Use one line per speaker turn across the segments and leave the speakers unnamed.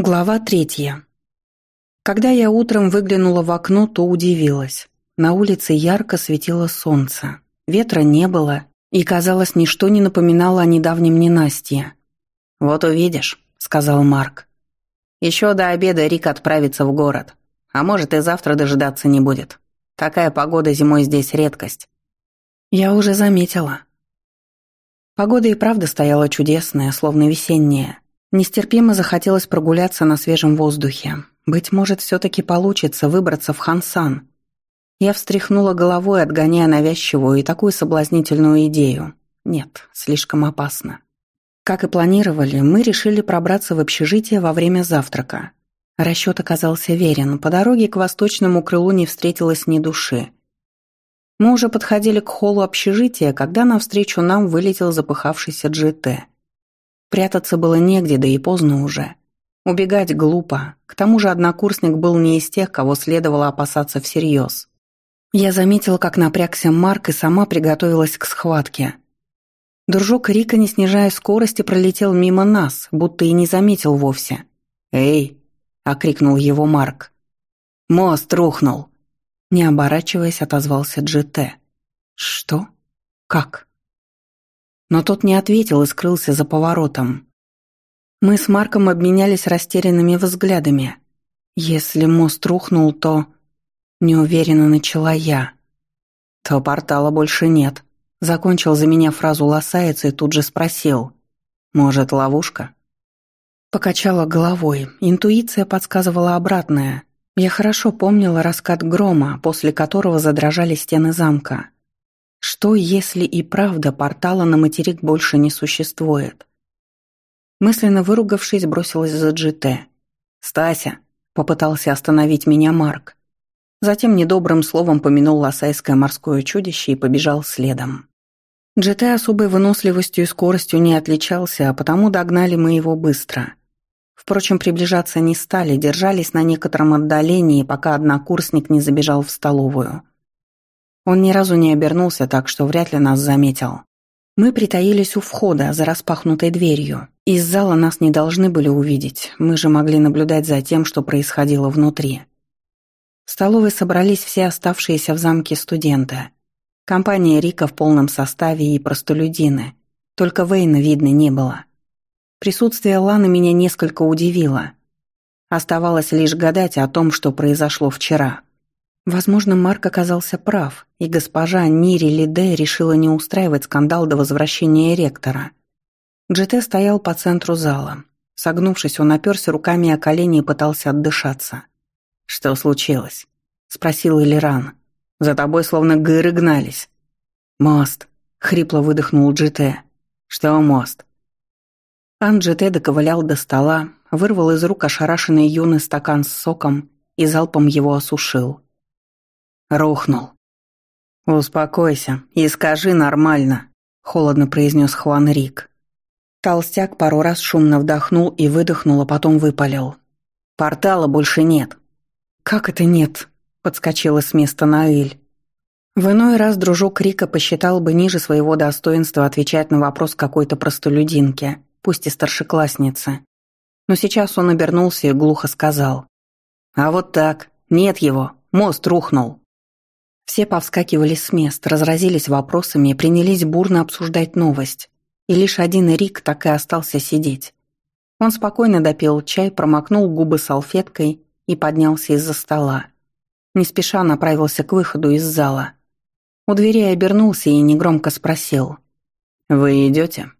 Глава третья. Когда я утром выглянула в окно, то удивилась. На улице ярко светило солнце. Ветра не было, и, казалось, ничто не напоминало о недавнем ненастье.
«Вот увидишь», — сказал Марк. «Еще до обеда Рик отправится в город. А может, и завтра дожидаться не будет. Такая погода зимой здесь редкость».
Я уже заметила. Погода и правда стояла чудесная, словно весенняя. Нестерпимо захотелось прогуляться на свежем воздухе. Быть может, все-таки получится выбраться в Хансан. Я встряхнула головой, отгоняя навязчивую и такую соблазнительную идею. Нет, слишком опасно. Как и планировали, мы решили пробраться в общежитие во время завтрака. Расчет оказался верен. По дороге к восточному крылу не встретилось ни души. Мы уже подходили к холлу общежития, когда навстречу нам вылетел запыхавшийся ЖТ. Прятаться было негде, да и поздно уже. Убегать глупо. К тому же однокурсник был не из тех, кого следовало опасаться всерьез. Я заметила, как напрягся Марк и сама приготовилась к схватке. Дружок Рика, не снижая скорости, пролетел мимо нас, будто и не заметил вовсе.
«Эй!» — окрикнул его Марк. «Мост рухнул!» Не оборачиваясь, отозвался Джите.
«Что? Как?» Но тот не ответил и скрылся за поворотом. Мы с Марком обменялись растерянными взглядами. Если мост рухнул, то... Неуверенно начала я.
То портала больше нет. Закончил за меня фразу лосаец и тут же спросил. Может, ловушка?
Покачала головой. Интуиция подсказывала обратное. Я хорошо помнила раскат грома, после которого задрожали стены замка. Что, если и правда портала на материк больше не существует? Мысленно выругавшись, бросилась за GT.
«Стася!» — попытался остановить меня Марк. Затем недобрым словом помянул лосайское морское чудище и побежал следом.
GT особой выносливостью и скоростью не отличался, а потому догнали мы его быстро. Впрочем, приближаться не стали, держались на некотором отдалении, пока однокурсник не забежал в столовую. Он ни разу не обернулся, так что вряд ли нас заметил. Мы притаились у входа, за распахнутой дверью. Из зала нас не должны были увидеть, мы же могли наблюдать за тем, что происходило внутри. В столовой собрались все оставшиеся в замке студенты. Компания Рика в полном составе и простолюдины. Только Вейна видно не было. Присутствие Ланы меня несколько удивило. Оставалось лишь гадать о том, что произошло вчера. Возможно, Марк оказался прав, и госпожа Нири Лиде решила не устраивать скандал до возвращения ректора. Джете стоял по центру зала. Согнувшись, он оперся руками о колени и пытался отдышаться.
«Что случилось?» — спросил Элиран. «За тобой словно гыры гнались».
«Мост», — хрипло выдохнул Джете.
«Что мост?»
Ан Джете доковылял до стола, вырвал из рук ошарашенный юный стакан с соком и залпом его осушил.
Рухнул. «Успокойся и скажи нормально», — холодно произнес Хуан Рик.
Толстяк пару раз шумно вдохнул и выдохнул, а потом выпалил.
«Портала больше нет».
«Как это нет?» — подскочила с места Наэль. В иной раз дружок Рика посчитал бы ниже своего достоинства отвечать на вопрос какой-то простолюдинки, пусть и старшеклассницы. Но сейчас он обернулся и глухо сказал.
«А вот так. Нет его. Мост рухнул».
Все повскакивали с мест, разразились вопросами и принялись бурно обсуждать новость. И лишь один Рик так и остался сидеть. Он спокойно допил чай, промокнул губы салфеткой и поднялся из-за стола. Не спеша направился к выходу из зала. У двери обернулся и негромко спросил.
«Вы идете?»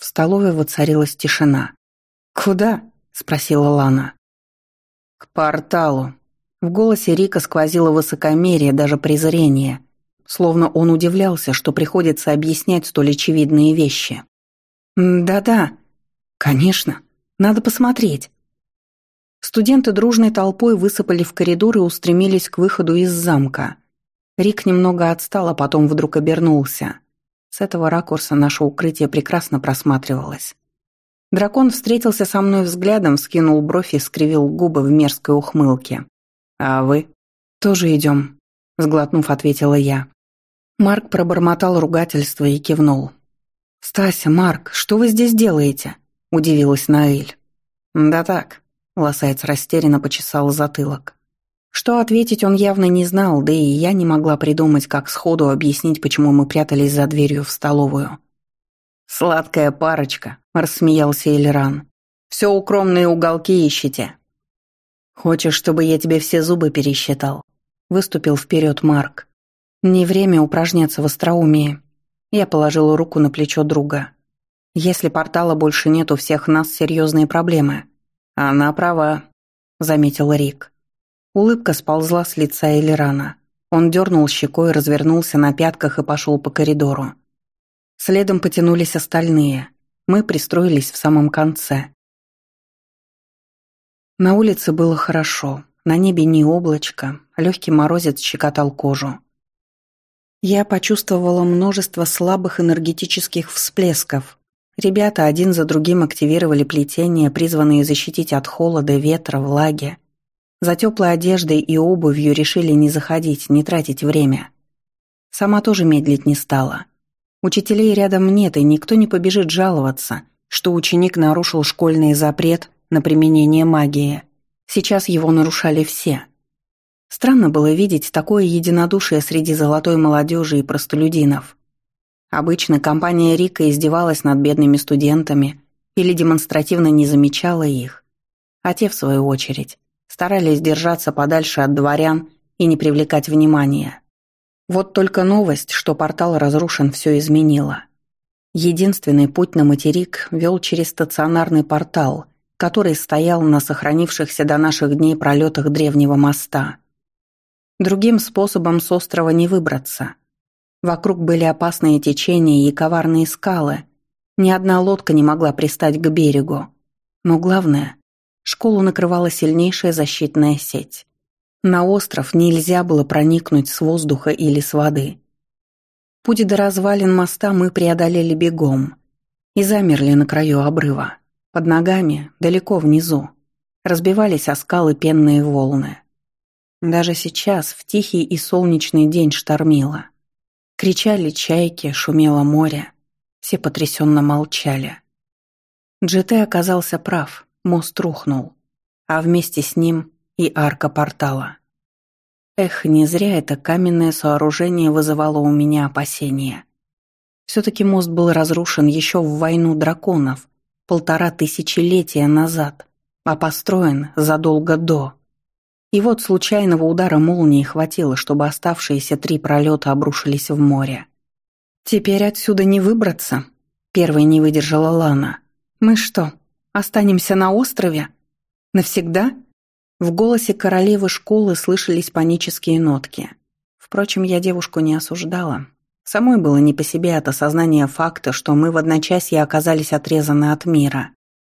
В столовой воцарилась тишина.
«Куда?» — спросила Лана.
«К порталу», в голосе Рика сквозило высокомерие, даже презрение, словно он удивлялся, что приходится объяснять столь очевидные вещи. «Да-да, конечно, надо посмотреть». Студенты дружной толпой высыпали в коридор и устремились к выходу из замка. Рик немного отстал, а потом вдруг обернулся. С этого ракурса наше укрытие прекрасно просматривалось. Дракон встретился со мной взглядом, скинул бровь и скривил губы в мерзкой ухмылке.
«А вы?»
«Тоже идем», — сглотнув, ответила я. Марк пробормотал ругательство и кивнул. «Стася, Марк, что вы здесь делаете?» — удивилась Наэль. «Да так», — лосаец растерянно почесал затылок. Что ответить он явно не знал, да и я не могла придумать, как сходу объяснить, почему мы прятались за дверью в столовую. «Сладкая парочка», — рассмеялся Эльран. «Все укромные уголки ищете». «Хочешь, чтобы я тебе все зубы пересчитал?» — выступил вперед Марк. «Не время упражняться в остроумии». Я положила руку на плечо друга. «Если портала больше нет, у всех нас серьезные проблемы». «Она права», — заметил Рик. Улыбка сползла с лица Элирана. Он дернул щекой, развернулся на пятках и пошел по коридору. Следом потянулись остальные. Мы пристроились в самом конце. На улице было хорошо. На небе ни облачко, легкий морозец щекотал кожу. Я почувствовала множество слабых энергетических всплесков. Ребята один за другим активировали плетения, призванные защитить от холода, ветра, влаги. За теплой одеждой и обувью решили не заходить, не тратить время. Сама тоже медлить не стала. Учителей рядом нет, и никто не побежит жаловаться, что ученик нарушил школьный запрет на применение магии. Сейчас его нарушали все. Странно было видеть такое единодушие среди золотой молодежи и простолюдинов. Обычно компания Рика издевалась над бедными студентами или демонстративно не замечала их, а те, в свою очередь, старались держаться подальше от дворян и не привлекать внимания. Вот только новость, что портал разрушен, все изменила. Единственный путь на материк вел через стационарный портал, который стоял на сохранившихся до наших дней пролетах древнего моста. Другим способом с острова не выбраться. Вокруг были опасные течения и коварные скалы. Ни одна лодка не могла пристать к берегу. Но главное, Школу накрывала сильнейшая защитная сеть. На остров нельзя было проникнуть с воздуха или с воды. Путь до развалин моста мы преодолели бегом и замерли на краю обрыва. Под ногами, далеко внизу, разбивались о скалы пенные волны. Даже сейчас, в тихий и солнечный день штормило. Кричали чайки, шумело море. Все потрясенно молчали. Джете оказался прав. Мост рухнул, а вместе с ним и арка портала. Эх, не зря это каменное сооружение вызывало у меня опасения. Все-таки мост был разрушен еще в войну драконов, полтора тысячелетия назад, а построен задолго до. И вот случайного удара молнии хватило, чтобы оставшиеся три пролета обрушились в море. «Теперь отсюда не выбраться», — первой не выдержала Лана. «Мы что, Останемся на острове? Навсегда?» В голосе королевы школы слышались панические нотки. Впрочем, я девушку не осуждала. Самой было не по себе от осознания факта, что мы в одночасье оказались отрезаны от мира.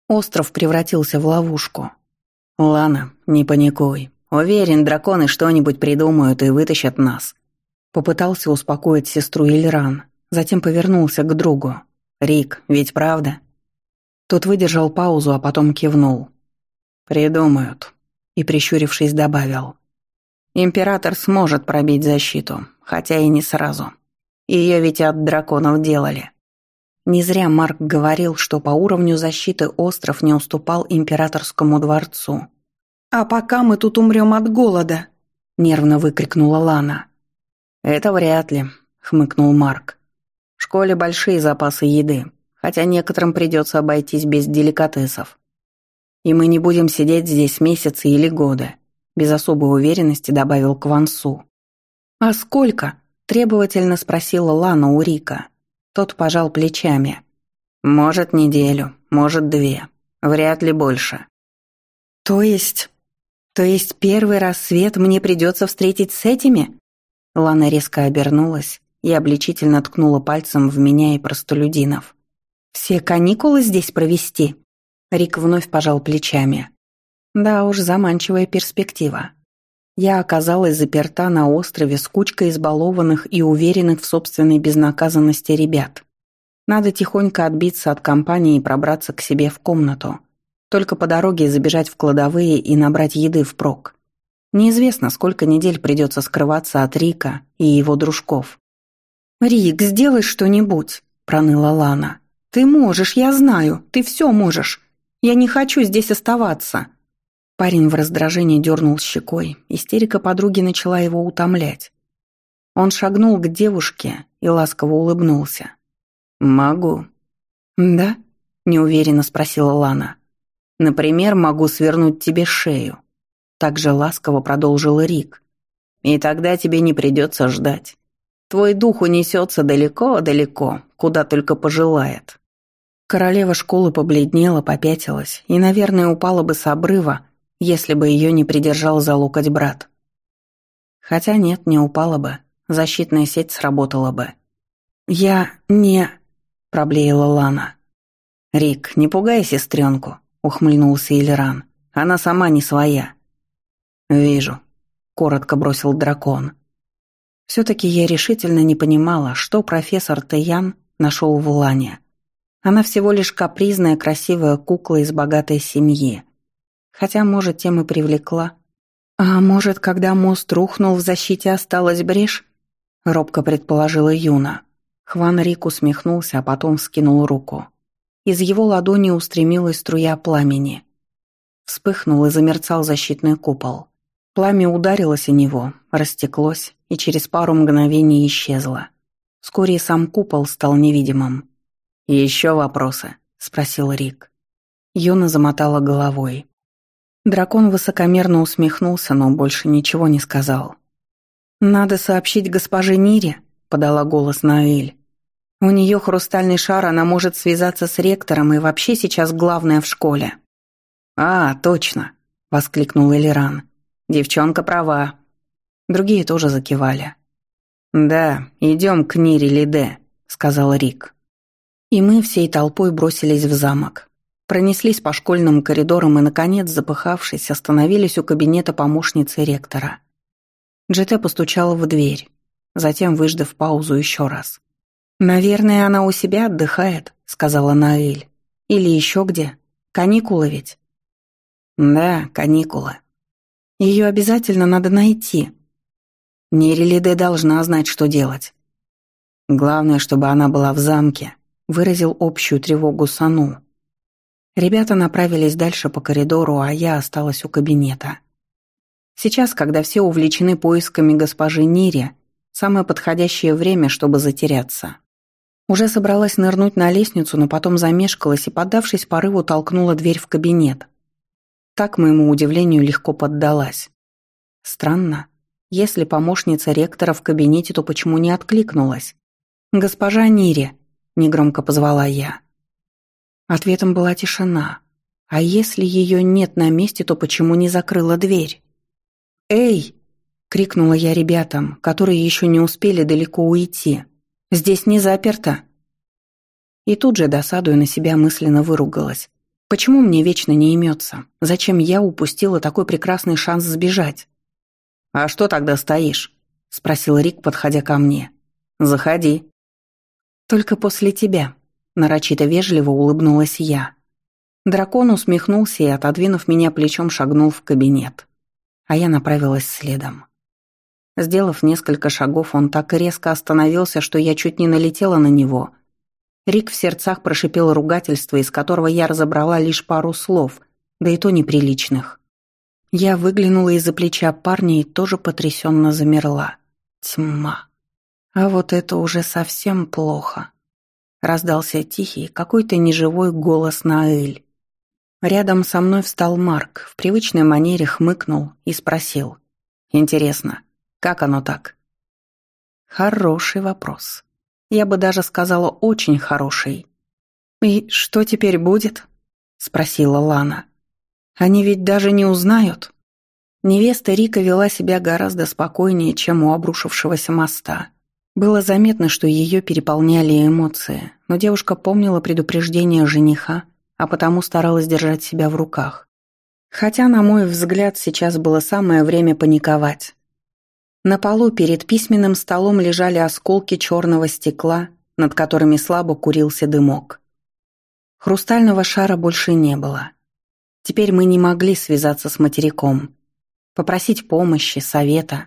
Остров превратился в ловушку. «Лана, не паникуй. Уверен, драконы что-нибудь придумают и вытащат нас». Попытался успокоить сестру Ильран, затем повернулся к другу. «Рик, ведь правда?» Тот выдержал паузу, а потом кивнул. «Придумают», и, прищурившись, добавил. «Император сможет пробить защиту, хотя и не сразу. Ее ведь от драконов делали». Не зря Марк говорил, что по уровню защиты остров не уступал императорскому дворцу. «А пока мы тут умрем от голода», — нервно выкрикнула Лана. «Это вряд ли», — хмыкнул Марк. «В школе большие запасы еды хотя некоторым придется обойтись без деликатесов. И мы не будем сидеть здесь месяцы или годы», без особой уверенности добавил Квансу. «А сколько?» – требовательно спросила Лана у Рика. Тот пожал плечами. «Может, неделю, может, две. Вряд ли больше». «То есть... то есть первый рассвет мне придется встретить с этими?» Лана резко обернулась и обличительно ткнула пальцем в меня и простолюдинов. «Все каникулы здесь провести?» Рик вновь пожал плечами. Да уж, заманчивая перспектива. Я оказалась заперта на острове с кучкой избалованных и уверенных в собственной безнаказанности ребят. Надо тихонько отбиться от компании и пробраться к себе в комнату. Только по дороге забежать в кладовые и набрать еды впрок. Неизвестно, сколько недель придется скрываться от Рика и его дружков. «Рик, сделай что-нибудь», — проныла Лана. «Ты можешь, я знаю, ты все можешь. Я не хочу здесь оставаться!» Парень в раздражении дернул щекой, истерика подруги начала его утомлять. Он шагнул к девушке и ласково улыбнулся. «Могу». «Да?» — неуверенно спросила Лана. «Например, могу свернуть тебе шею». Также ласково продолжил Рик. «И тогда тебе не придется ждать. Твой дух унесется далеко-далеко, куда только пожелает». Королева школы побледнела, попятилась и, наверное, упала бы с обрыва, если бы ее не придержал за локоть брат. Хотя нет, не упала бы, защитная сеть сработала бы. «Я не...» — проблеяла Лана. «Рик, не пугай сестренку», — ухмыльнулся Ильран. «Она сама не своя». «Вижу», — коротко бросил дракон. Все-таки я решительно не понимала, что профессор Таян нашел в Лане. Она всего лишь капризная, красивая кукла из богатой семьи. Хотя, может, тем и привлекла. А может, когда мост рухнул, в защите осталась брешь? Робко предположила Юна. Хван Рик усмехнулся, а потом вскинул руку. Из его ладони устремилась струя пламени. Вспыхнул и замерцал защитный купол. Пламя ударилось о него, растеклось и через пару мгновений исчезло. Вскоре сам купол стал невидимым. «Еще вопросы?» — спросил Рик. Юна замотала головой. Дракон высокомерно усмехнулся, но больше ничего не сказал. «Надо сообщить госпоже Нире», — подала голос Наэль. «У нее хрустальный шар, она может связаться с ректором и вообще сейчас главная в школе». «А, точно», — воскликнул Элиран. «Девчонка права». Другие тоже закивали. «Да, идем к Нире Лиде», — сказал Рик. И мы всей толпой бросились в замок. Пронеслись по школьным коридорам и, наконец, запыхавшись, остановились у кабинета помощницы ректора. Джете постучала в дверь, затем, выждав паузу еще раз. «Наверное, она у себя отдыхает», — сказала Наэль. «Или еще где? Каникулы ведь?» «Да, каникулы. Ее обязательно надо найти. Нерелиде должна знать, что делать. Главное, чтобы она была в замке», — выразил общую тревогу Сану. Ребята направились дальше по коридору, а я осталась у кабинета. Сейчас, когда все увлечены поисками госпожи Нири, самое подходящее время, чтобы затеряться. Уже собралась нырнуть на лестницу, но потом замешкалась и, поддавшись порыву, толкнула дверь в кабинет. Так, моему удивлению, легко поддалась. Странно. Если помощница ректора в кабинете, то почему не откликнулась? «Госпожа Нири», — негромко позвала я. Ответом была тишина. А если ее нет на месте, то почему не закрыла дверь? «Эй!» — крикнула я ребятам, которые еще не успели далеко уйти. «Здесь не заперто!» И тут же, досадуя на себя, мысленно выругалась. «Почему мне вечно не имется? Зачем я упустила такой прекрасный шанс сбежать?» «А что тогда стоишь?» — спросил Рик, подходя ко мне. «Заходи». «Только после тебя», Нарочито вежливо улыбнулась я. Дракон усмехнулся и, отодвинув меня плечом, шагнул в кабинет. А я направилась следом. Сделав несколько шагов, он так резко остановился, что я чуть не налетела на него. Рик в сердцах прошипел ругательство, из которого я разобрала лишь пару слов, да и то неприличных. Я выглянула из-за плеча парня и тоже потрясенно замерла. Тьма. А вот это уже совсем плохо. Раздался тихий, какой-то неживой голос Наэль. Рядом со мной встал Марк, в привычной манере хмыкнул и спросил. «Интересно, как оно так?» Хороший вопрос. Я бы даже сказала, очень хороший. «И что теперь будет?» — спросила Лана. «Они ведь даже не узнают». Невеста Рика вела себя гораздо спокойнее, чем у обрушившегося моста. Было заметно, что ее переполняли эмоции, но девушка помнила предупреждение жениха, а потому старалась держать себя в руках. Хотя, на мой взгляд, сейчас было самое время паниковать. На полу перед письменным столом лежали осколки черного стекла, над которыми слабо курился дымок. Хрустального шара больше не было. Теперь мы не могли связаться с материком, попросить помощи, совета.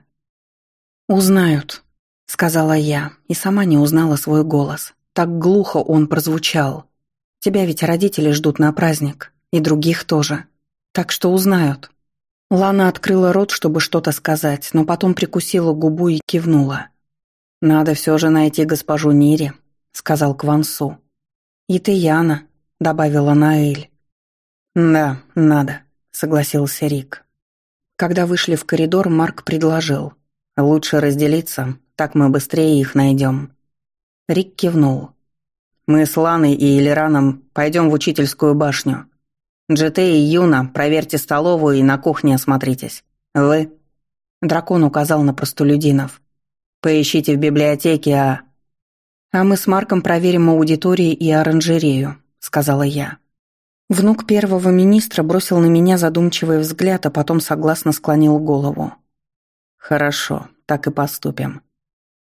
«Узнают», сказала я, и сама не узнала свой голос. Так глухо он прозвучал. Тебя ведь родители ждут на праздник. И других тоже. Так что узнают. Лана открыла рот, чтобы что-то сказать, но потом прикусила губу и кивнула. «Надо все же найти госпожу Нири», — сказал Квансу. «И ты, Яна», — добавила Наэль. «Да, надо», — согласился Рик. Когда вышли в коридор, Марк предложил. «Лучше разделиться, так мы быстрее их найдем». Рик кивнул. «Мы с Ланой и Элираном пойдем в учительскую башню. GT и Юна, проверьте столовую и на кухне осмотритесь. Вы?» Дракон указал на простолюдинов. «Поищите в библиотеке, а...» «А мы с Марком проверим аудитории и оранжерею», — сказала я. Внук первого министра бросил на меня задумчивый взгляд, а потом согласно склонил голову. «Хорошо, так и поступим.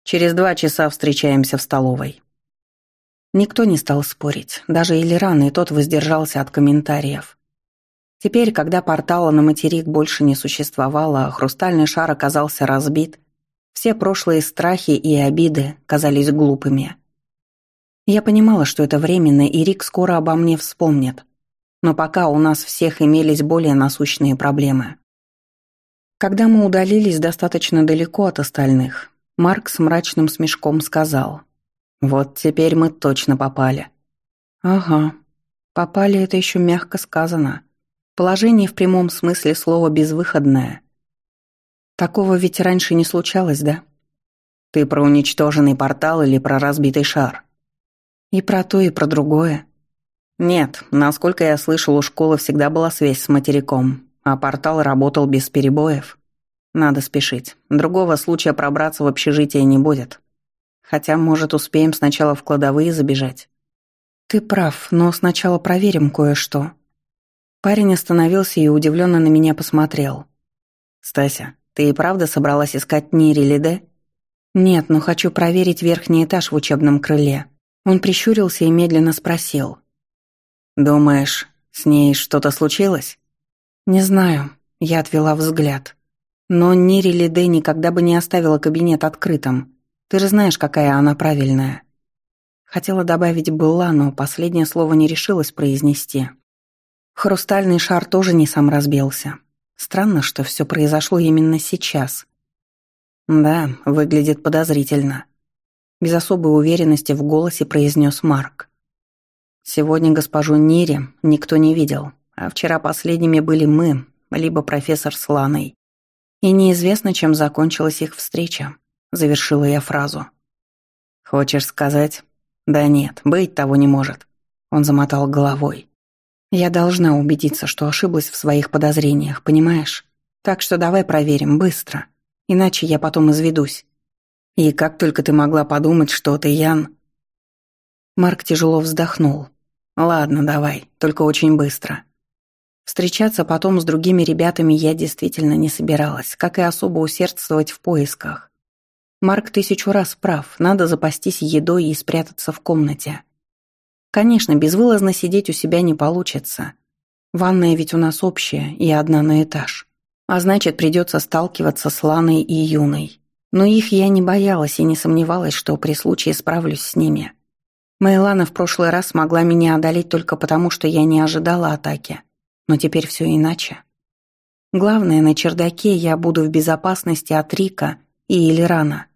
Через два часа встречаемся в столовой». Никто не стал спорить, даже Элиран, и тот воздержался от комментариев. Теперь, когда портала на материк больше не существовало, а хрустальный шар оказался разбит, все прошлые страхи и обиды казались глупыми. Я понимала, что это временно, и Рик скоро обо мне вспомнит. Но пока у нас всех имелись более насущные проблемы. Когда мы удалились достаточно далеко от остальных, Марк с мрачным смешком сказал – вот теперь мы точно попали. Ага. Попали это еще мягко сказано. Положение в прямом смысле слова безвыходное. Такого ведь раньше не случалось, да? Ты про уничтоженный портал или про разбитый шар? И про то, и про другое. Нет, насколько я слышал, у школы всегда была связь с материком, а портал работал без перебоев. Надо спешить. Другого случая пробраться в общежитие не будет. Хотя, может, успеем сначала в кладовые забежать. Ты прав, но сначала проверим кое-что. Парень остановился и удивленно на меня посмотрел. Стася, ты и правда собралась искать Нири Лиде? Нет, но хочу проверить верхний этаж в учебном крыле. Он прищурился и медленно спросил. Думаешь, с ней что-то случилось? Не знаю, я отвела взгляд. Но Нири Лиде никогда бы не оставила кабинет открытым. Ты же знаешь, какая она правильная». Хотела добавить «была», но последнее слово не решилась произнести. Хрустальный шар тоже не сам разбился. Странно, что все произошло именно сейчас. Да, выглядит подозрительно. Без особой уверенности в голосе произнес Марк. Сегодня госпожу Нири никто не видел, а вчера последними были мы, либо профессор с Ланой. И неизвестно, чем закончилась их встреча завершила я фразу. «Хочешь сказать?» «Да нет, быть того не может». Он замотал головой. «Я должна убедиться, что ошиблась в своих подозрениях, понимаешь? Так что давай проверим, быстро. Иначе я потом изведусь. И как только ты могла подумать, что ты Ян...» Марк тяжело вздохнул. «Ладно, давай, только очень быстро». Встречаться потом с другими ребятами я действительно не собиралась, как и особо усердствовать в поисках. Марк тысячу раз прав, надо запастись едой и спрятаться в комнате. Конечно, безвылазно сидеть у себя не получится. Ванная ведь у нас общая и одна на этаж. А значит, придется сталкиваться с Ланой и Юной. Но их я не боялась и не сомневалась, что при случае справлюсь с ними. Мейлана в прошлый раз смогла меня одолеть только потому, что я не ожидала атаки. Но теперь все иначе. Главное, на чердаке я буду в безопасности от Рика и Элирана.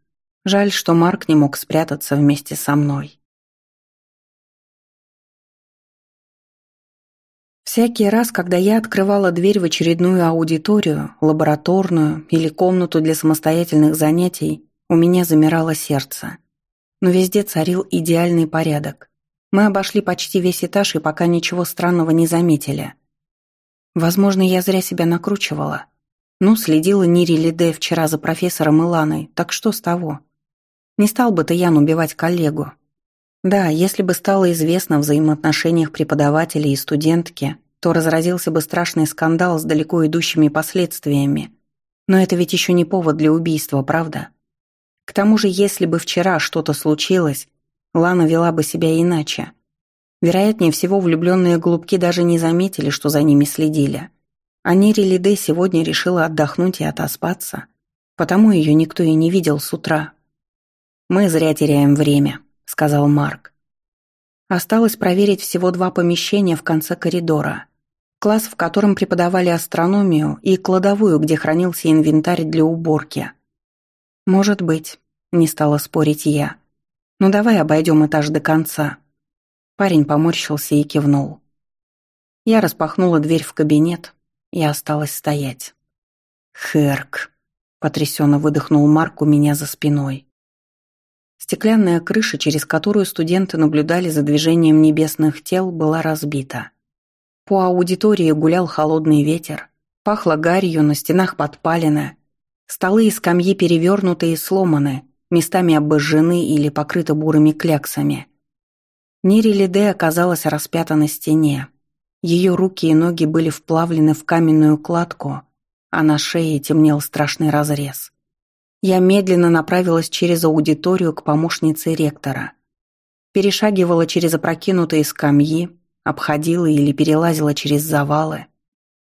Жаль, что Марк не мог спрятаться вместе со мной. Всякий раз, когда я открывала дверь в очередную аудиторию, лабораторную или комнату для самостоятельных занятий, у меня замирало сердце. Но везде царил идеальный порядок. Мы обошли почти весь этаж и пока ничего странного не заметили. Возможно, я зря себя накручивала. Ну, следила Нири Лиде вчера за профессором Иланой, так что с того? Не стал бы Таян убивать коллегу. Да, если бы стало известно о взаимоотношениях преподавателя и студентки, то разразился бы страшный скандал с далеко идущими последствиями. Но это ведь еще не повод для убийства, правда? К тому же, если бы вчера что-то случилось, Лана вела бы себя иначе. Вероятнее всего, влюбленные голубки даже не заметили, что за ними следили. А Нири Лиде сегодня решила отдохнуть и отоспаться, потому ее никто и не видел с утра. «Мы зря теряем время», — сказал Марк. Осталось проверить всего два помещения в конце коридора. Класс, в котором преподавали астрономию, и кладовую, где хранился инвентарь для уборки. «Может быть», — не стала спорить я. «Ну давай обойдем этаж до конца». Парень поморщился и кивнул. Я распахнула дверь в кабинет и осталась стоять. «Херк», — потрясенно выдохнул Марк у меня за спиной. Стеклянная крыша, через которую студенты наблюдали за движением небесных тел, была разбита. По аудитории гулял холодный ветер, пахло гарью, на стенах подпалено. Столы и скамьи перевернуты и сломаны, местами обожжены или покрыты бурыми кляксами. Нири Лиде оказалась распята на стене. Ее руки и ноги были вплавлены в каменную кладку, а на шее темнел страшный разрез. Я медленно направилась через аудиторию к помощнице ректора. Перешагивала через опрокинутые скамьи, обходила или перелазила через завалы.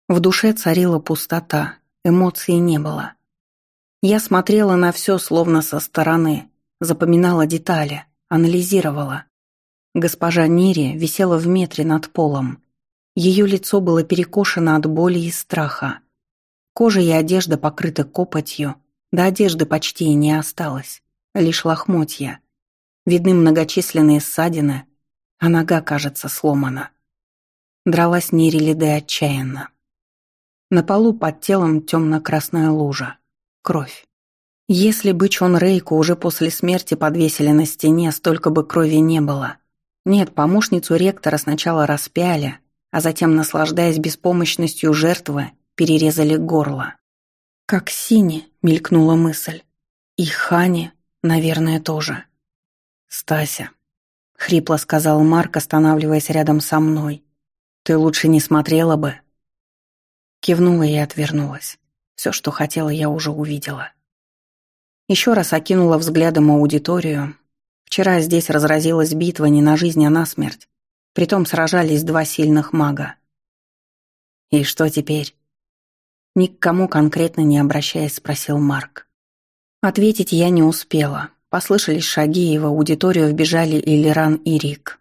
В душе царила пустота, эмоций не было. Я смотрела на все словно со стороны, запоминала детали, анализировала. Госпожа Нири висела в метре над полом. Ее лицо было перекошено от боли и страха. Кожа и одежда покрыты копотью, до одежды почти и не осталось, лишь лохмотья. Видны многочисленные ссадины, а нога, кажется, сломана. Дралась Нерилиде отчаянно. На полу под телом темно-красная лужа. Кровь. Если бы Чон Рейку уже после смерти подвесили на стене, столько бы крови не было. Нет, помощницу ректора сначала распяли, а затем, наслаждаясь беспомощностью жертвы, перерезали горло. Как Сине, мелькнула мысль. И Хане, наверное, тоже. «Стася», — хрипло сказал Марк, останавливаясь рядом со мной. «Ты лучше не смотрела бы». Кивнула и отвернулась. Все, что хотела, я уже увидела. Еще раз окинула взглядом аудиторию. Вчера здесь разразилась битва не на жизнь, а на смерть. Притом сражались два сильных мага. «И что теперь?» Ни к кому конкретно не обращаясь, спросил Марк. Ответить я не успела. Послышались шаги, и в аудиторию вбежали Иллиран и Рик.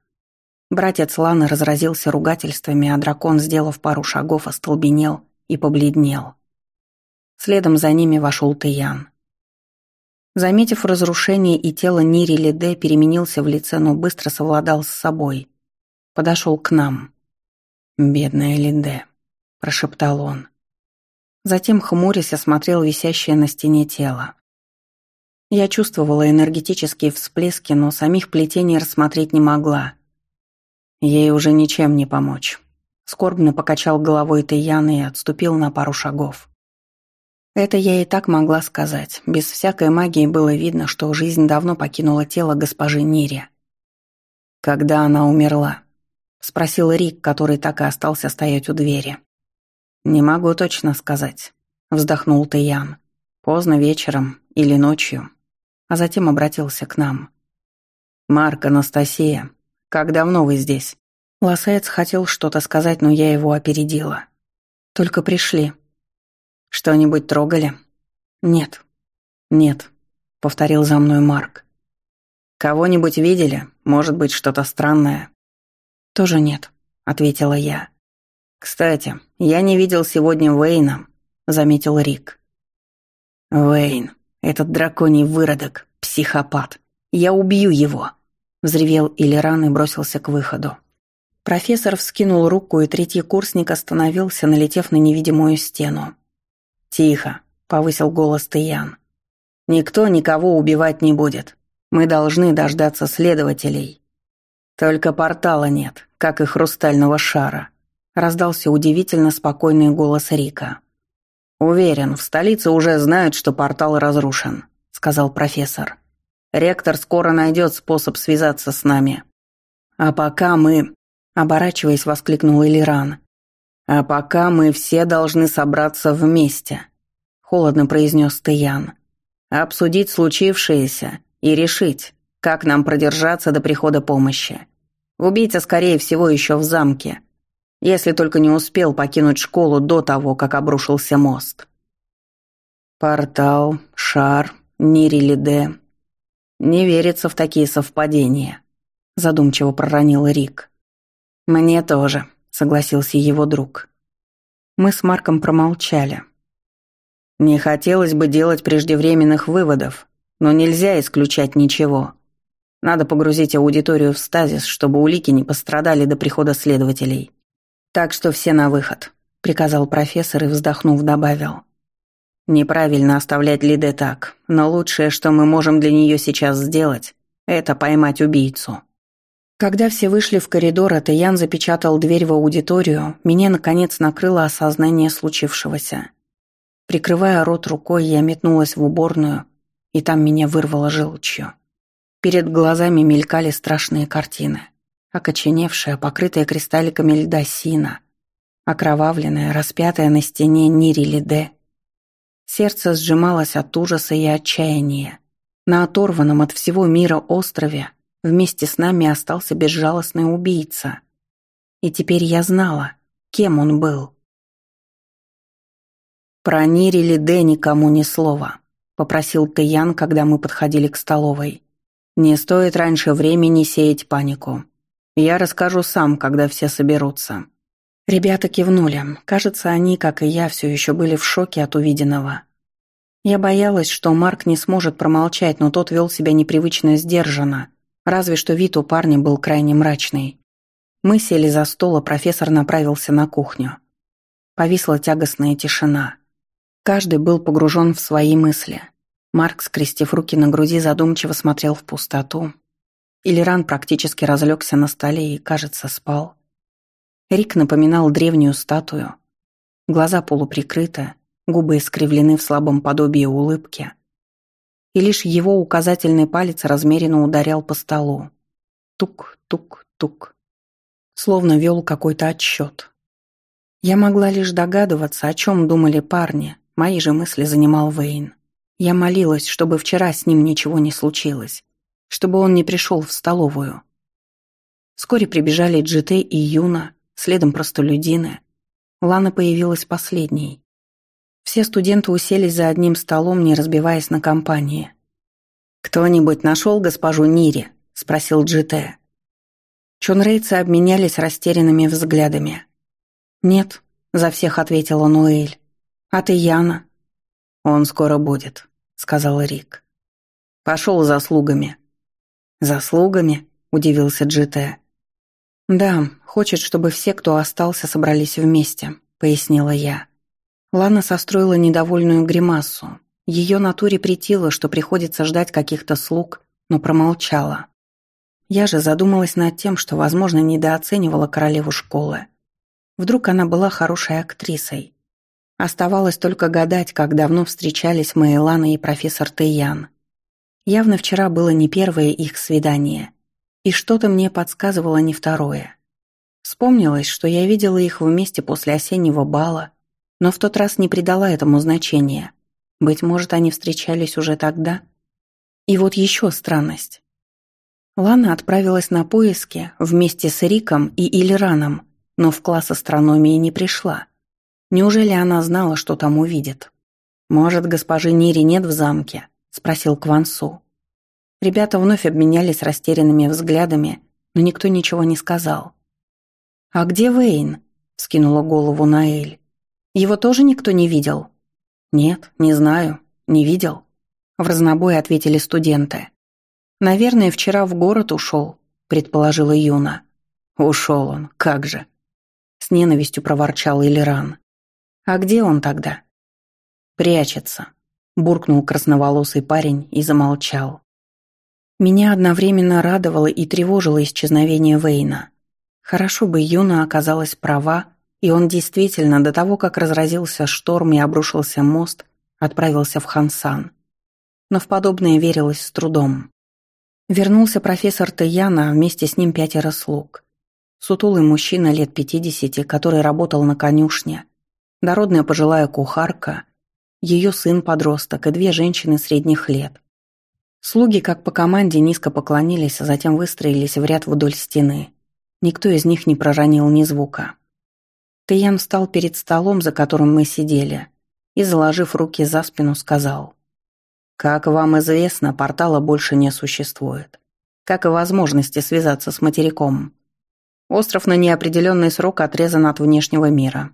Братец Ланы разразился ругательствами, а дракон, сделав пару шагов, остолбенел и побледнел. Следом за ними вошел Тиян. Заметив разрушение и тело Нири Лиде, переменился в лице, но быстро совладал с собой. Подошел к нам. «Бедная Лиде», – прошептал он. Затем, хмурясь, осмотрел висящее на стене тело. Я чувствовала энергетические всплески, но самих плетений рассмотреть не могла. Ей уже ничем не помочь. Скорбно покачал головой Таян и отступил на пару шагов. Это я и так могла сказать. Без всякой магии было видно, что жизнь давно покинула тело госпожи Нири. «Когда она умерла?» — спросил Рик, который так и остался стоять у двери. «Не могу точно сказать», — вздохнул Таян. «Поздно вечером или ночью». А затем обратился к нам. «Марк, Анастасия, как давно вы здесь?» Лосец хотел что-то сказать, но я его опередила. «Только пришли». «Что-нибудь трогали?» «Нет». «Нет», — повторил за мной Марк. «Кого-нибудь видели? Может быть, что-то странное?» «Тоже нет», — ответила я. «Кстати, я не видел сегодня Уэйна», — заметил Рик. «Уэйн, этот драконий выродок, психопат. Я убью его», — взревел Иллиран и бросился к выходу. Профессор вскинул руку, и третий курсник остановился, налетев на невидимую стену. «Тихо», — повысил голос Тиян. «Никто никого убивать не будет. Мы должны дождаться следователей. Только портала нет, как и хрустального шара раздался удивительно спокойный голос Рика. «Уверен, в столице уже знают, что портал разрушен», — сказал профессор. «Ректор скоро найдет способ связаться с нами. А пока мы...» — оборачиваясь, воскликнул Элиран. «А пока мы все должны собраться вместе», — холодно произнес Таян. «Обсудить случившееся и решить, как нам продержаться до прихода помощи. Убийца, скорее всего, еще в замке, если только не успел покинуть школу до того, как обрушился мост. Портал, шар, Нирилиде. Не верится в такие совпадения, задумчиво проронил Рик. Мне тоже, согласился его друг. Мы с Марком промолчали.
Не хотелось бы делать преждевременных выводов, но нельзя исключать ничего. Надо погрузить аудиторию в стазис, чтобы улики не пострадали до прихода следователей. Так что все на выход, приказал профессор и, вздохнув, добавил. Неправильно оставлять Лиде так, но лучшее, что мы можем для нее сейчас сделать, это поймать убийцу.
Когда все вышли в коридор, а Таян запечатал дверь в аудиторию, меня, наконец, накрыло осознание случившегося. Прикрывая рот рукой, я метнулась в уборную, и там меня вырвало желчью. Перед глазами мелькали страшные картины. Окоченевшая, покрытая кристалликами льда сина, окровавленная, распятая на стене Нири Лиде. Сердце сжималось от ужаса и отчаяния. На оторванном от всего мира острове вместе с нами остался безжалостный убийца. И теперь я знала, кем он был. «Про Нири Лиде никому ни слова», — попросил Таян, когда мы подходили к столовой. Не стоит раньше времени сеять панику. Я расскажу сам, когда все соберутся». Ребята кивнули. Кажется, они, как и я, все еще были в шоке от увиденного. Я боялась, что Марк не сможет промолчать, но тот вел себя непривычно сдержанно, разве что вид у парня был крайне мрачный. Мы сели за стол, а профессор направился на кухню. Повисла тягостная тишина. Каждый был погружен в свои мысли. Марк, скрестив руки на груди, задумчиво смотрел в пустоту. Иллиран практически разлегся на столе и, кажется, спал. Рик напоминал древнюю статую. Глаза полуприкрыты, губы искривлены в слабом подобии улыбки. И лишь его указательный палец размеренно ударял по столу. Тук-тук-тук. Словно вел какой-то отсчет. Я могла лишь догадываться, о чем думали парни, мои же мысли занимал Вейн. Я молилась, чтобы вчера с ним ничего не случилось, чтобы он не пришел в столовую. Вскоре прибежали Джите и Юна, следом простолюдины. Лана появилась последней. Все студенты уселись за одним столом, не разбиваясь на компании. «Кто-нибудь нашел госпожу Нири?» – спросил Джите. Чунрейцы обменялись растерянными взглядами. «Нет», – за всех ответила Нуэль. «А ты, Яна?» «Он скоро будет», — сказал Рик. «Пошел за слугами». «Заслугами?» — удивился Джите. «Да, хочет, чтобы все, кто остался, собрались вместе», — пояснила я. Лана состроила недовольную гримасу. Ее натуре притило, что приходится ждать каких-то слуг, но промолчала. Я же задумалась над тем, что, возможно, недооценивала королеву школы. Вдруг она была хорошей актрисой. Оставалось только гадать, как давно встречались Мейлана и профессор Тэйян. Явно вчера было не первое их свидание, и что-то мне подсказывало не второе. Вспомнилось, что я видела их вместе после осеннего бала, но в тот раз не придала этому значения. Быть может, они встречались уже тогда? И вот еще странность. Лана отправилась на поиски вместе с Риком и Ильраном, но в класс астрономии не пришла. Неужели она знала, что там увидит? «Может, госпожи Нири нет в замке?» – спросил Квансу. Ребята вновь обменялись растерянными взглядами, но никто ничего не сказал. «А где Вейн?» – скинула голову Наэль. «Его тоже никто не видел?» «Нет, не знаю. Не видел?» В разнобой ответили студенты. «Наверное, вчера в город ушел», – предположила Юна. «Ушел он, как же!» С ненавистью проворчал Илиран. «А где он тогда?» «Прячется», — буркнул красноволосый парень и замолчал. Меня одновременно радовало и тревожило исчезновение Вейна. Хорошо бы Юна оказалась права, и он действительно до того, как разразился шторм и обрушился мост, отправился в Хансан. Но в подобное верилось с трудом. Вернулся профессор Таяна, а вместе с ним пятеро слуг. Сутулый мужчина лет пятидесяти, который работал на конюшне, дородная пожилая кухарка, ее сын-подросток и две женщины средних лет. Слуги, как по команде, низко поклонились, а затем выстроились в ряд вдоль стены. Никто из них не проронил ни звука. Таян встал перед столом, за которым мы сидели, и, заложив руки за спину, сказал. «Как вам известно, портала больше не существует. Как и возможности связаться с материком. Остров на неопределенный срок отрезан от внешнего мира.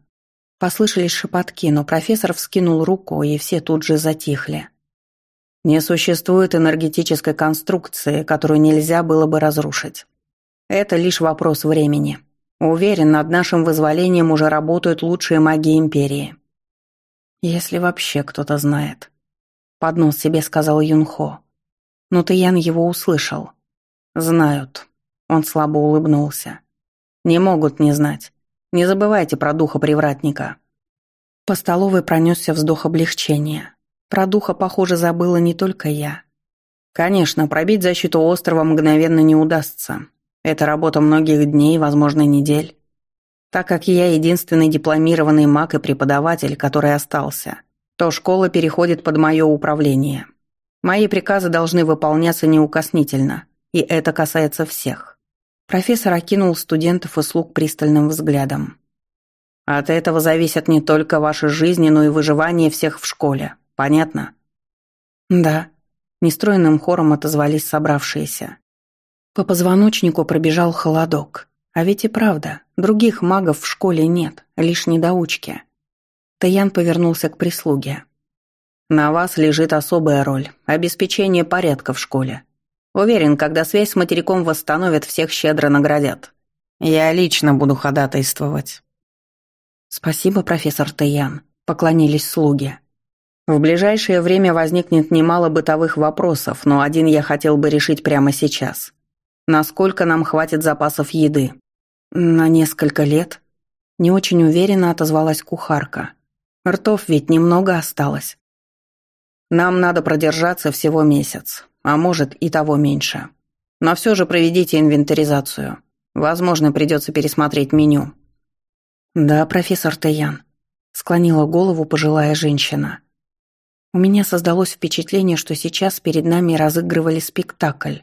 Послышались шепотки, но профессор вскинул руку, и все тут же затихли. Не существует энергетической конструкции, которую нельзя было бы разрушить. Это лишь вопрос времени. Уверен, над нашим вызволением уже работают лучшие маги Империи. Если вообще кто-то знает. Под нос себе сказал Юнхо. Но Таян его услышал. Знают. Он слабо улыбнулся. Не могут не знать. Не забывайте про духа привратника. По столовой пронесся вздох облегчения. Про духа, похоже, забыла не только я. Конечно, пробить защиту острова мгновенно не удастся. Это работа многих дней, возможно, недель. Так как я единственный дипломированный маг и преподаватель, который остался, то школа переходит под мое управление. Мои приказы должны выполняться неукоснительно, и это касается всех. Профессор окинул студентов и слуг пристальным взглядом. От этого зависят не только ваши жизни, но и выживание всех в школе. Понятно? Да. Нестроенным хором отозвались собравшиеся. По позвоночнику пробежал холодок. А ведь и правда, других магов в школе нет, лишь недоучки. Таян повернулся к прислуге. «На вас лежит особая роль – обеспечение порядка в школе. Уверен, когда связь с материком восстановят, всех щедро наградят. Я лично буду ходатайствовать». «Спасибо, профессор Таян», – поклонились слуги. В ближайшее время возникнет немало бытовых вопросов, но один я хотел бы решить прямо сейчас. Насколько нам хватит запасов еды? На несколько лет? Не очень уверенно отозвалась кухарка. Ртов ведь немного осталось. Нам надо продержаться всего месяц, а может и того меньше. Но все же проведите инвентаризацию. Возможно, придется пересмотреть меню. Да, профессор Таян, склонила голову пожилая женщина. У меня создалось впечатление, что сейчас перед нами разыгрывали спектакль.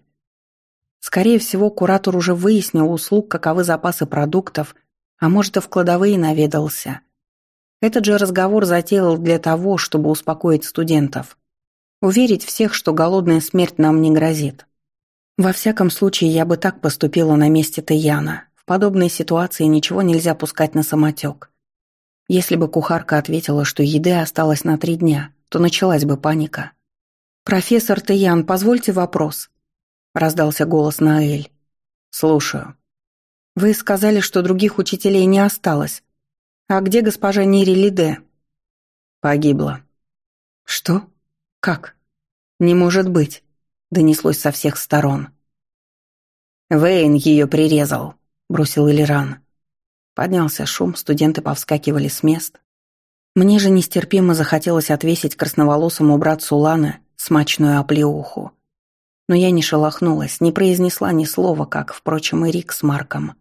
Скорее всего, куратор уже выяснил услуг, каковы запасы продуктов, а может и в кладовые наведался. Этот же разговор затеял для того, чтобы успокоить студентов. Уверить всех, что голодная смерть нам не грозит. Во всяком случае, я бы так поступила на месте Таяна. В подобной ситуации ничего нельзя пускать на самотек. Если бы кухарка ответила, что еды осталось на три дня, то началась бы паника. «Профессор Таян, позвольте вопрос», — раздался голос Наэль. «Слушаю». «Вы сказали, что других учителей не осталось. А где госпожа Нири Лиде?» «Погибла». «Что? Как?» «Не может быть», — донеслось со всех сторон. «Вейн ее прирезал», — бросил Элиран. Поднялся шум, студенты повскакивали с мест. Мне же нестерпимо захотелось отвесить красноволосому братцу Ланы смачную оплеуху. Но я не шелохнулась, не произнесла ни слова, как, впрочем, и Рик с Марком.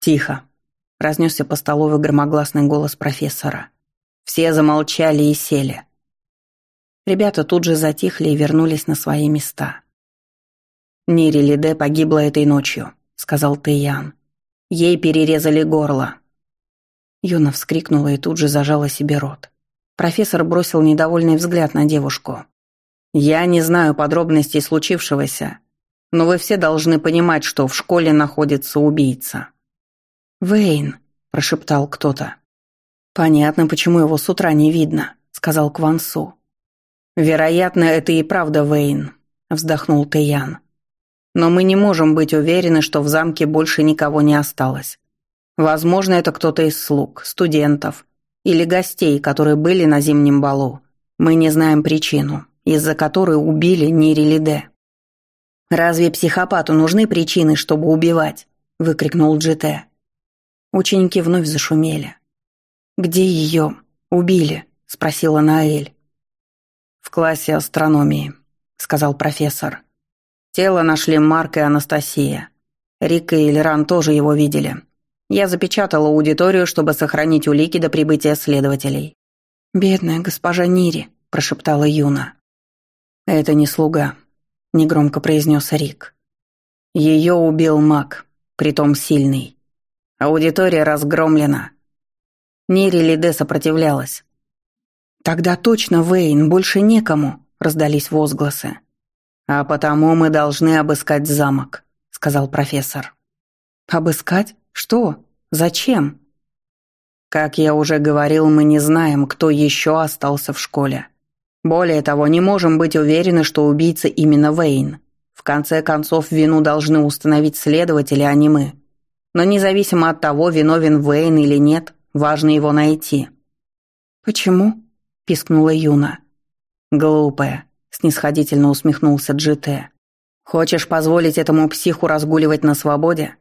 «Тихо!» — разнесся по столовой громогласный голос профессора. Все замолчали и сели. Ребята тут же затихли и вернулись на свои места. «Нири Лиде погибла этой ночью», — сказал Тэйян. «Ей перерезали горло». Юна вскрикнула и тут же зажала себе рот. Профессор бросил недовольный взгляд на девушку. «Я не знаю подробностей случившегося, но вы все должны понимать, что в школе находится убийца». «Вейн», – прошептал кто-то. «Понятно, почему его с утра не видно», – сказал Квансу. «Вероятно, это и правда Вейн», – вздохнул Тэян. «Но мы не можем быть уверены, что в замке больше никого не осталось. Возможно, это кто-то из слуг, студентов или гостей, которые были на зимнем балу. Мы не знаем причину, из-за которой убили Нирилиде. «Разве психопату нужны причины, чтобы убивать?» – выкрикнул Джите. Ученики вновь зашумели. «Где ее убили?» – спросила Наэль. «В классе астрономии», – сказал профессор. «Тело нашли Марк и Анастасия. Рика и Леран тоже его видели. Я запечатала аудиторию, чтобы сохранить улики до прибытия следователей. «Бедная госпожа Нири», – прошептала Юна. «Это не слуга», – негромко произнес Рик. «Ее убил маг, притом сильный. Аудитория разгромлена. Нири Лиде сопротивлялась. «Тогда точно, Вейн, больше некому», – раздались возгласы. «А потому мы должны обыскать замок», – сказал профессор. «Обыскать? Что? Зачем? Как я уже говорил, мы не знаем, кто еще остался в школе. Более того, не можем быть уверены, что убийца именно Вейн. В конце концов, вину должны установить следователи, а не мы. Но независимо от того, виновен Вейн или нет, важно его найти.
«Почему?» – пискнула Юна.
«Глупая», – снисходительно усмехнулся Джите. «Хочешь позволить этому психу разгуливать на свободе?»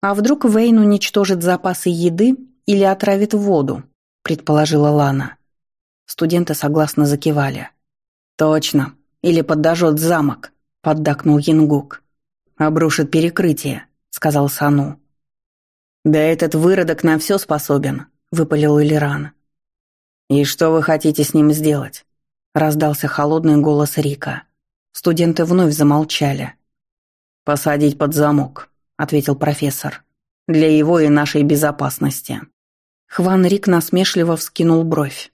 «А вдруг Вейн уничтожит запасы еды или отравит воду?» – предположила Лана. Студенты согласно закивали.
«Точно. Или подожжет замок», — поддакнул Янгук. «Обрушит перекрытие», — сказал Сану. «Да этот выродок на все способен», — выпалил Илиран. «И что вы хотите с ним сделать?» — раздался холодный голос Рика. Студенты вновь замолчали. «Посадить под замок», — ответил профессор. «Для его и нашей безопасности».
Хван Рик насмешливо вскинул бровь.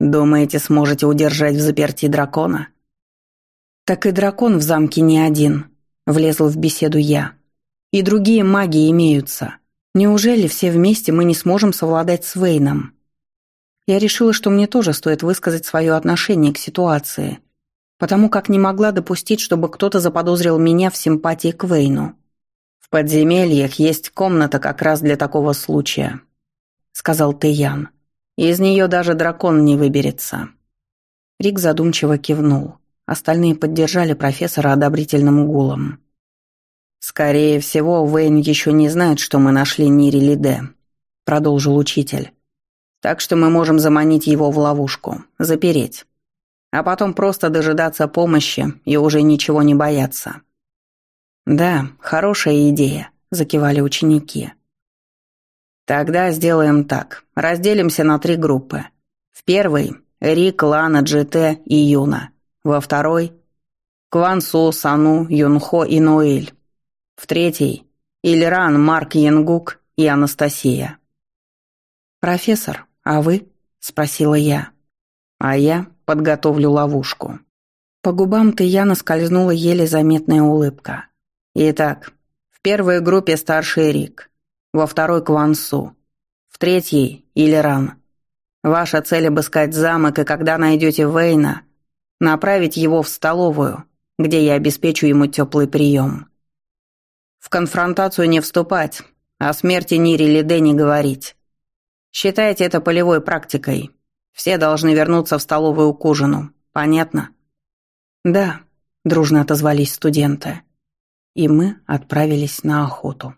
Думаете, сможете удержать в заперти дракона?
Так и дракон в замке не один, влезла в беседу я. И другие маги имеются. Неужели все вместе мы не сможем совладать с Вейном? Я решила, что мне тоже стоит высказать свое отношение к ситуации, потому как не могла допустить, чтобы кто-то заподозрил меня в симпатии к Вейну.
«В подземельях есть комната как раз для такого случая», — сказал Тэян. Из нее даже дракон не выберется».
Рик задумчиво кивнул. Остальные поддержали профессора одобрительным гулом.
«Скорее всего, Уэйн еще не знает, что мы нашли Нири Лиде», — продолжил учитель. «Так что мы можем заманить его в ловушку, запереть. А потом просто дожидаться помощи и уже ничего не бояться». «Да, хорошая идея», — закивали ученики. Тогда сделаем так. Разделимся на три группы. В первой – Рик, Лана, GT и Юна. Во второй – Квансу, Сану, Юнхо и Ноэль. В третьей – Ильран, Марк, Янгук и Анастасия.
«Профессор, а вы?» – спросила я.
«А я подготовлю ловушку».
По губам Таяна скользнула еле заметная улыбка.
«Итак, в первой группе старший Рик – во второй – Квансу, в третьей – Илеран. Ваша цель – обыскать замок, и когда найдете Вейна, направить его в столовую, где я обеспечу ему теплый прием. В конфронтацию не вступать, о смерти Нири Лиде не говорить. Считайте это полевой практикой. Все должны вернуться в столовую к ужину. Понятно?
Да, дружно отозвались студенты. И мы отправились на охоту.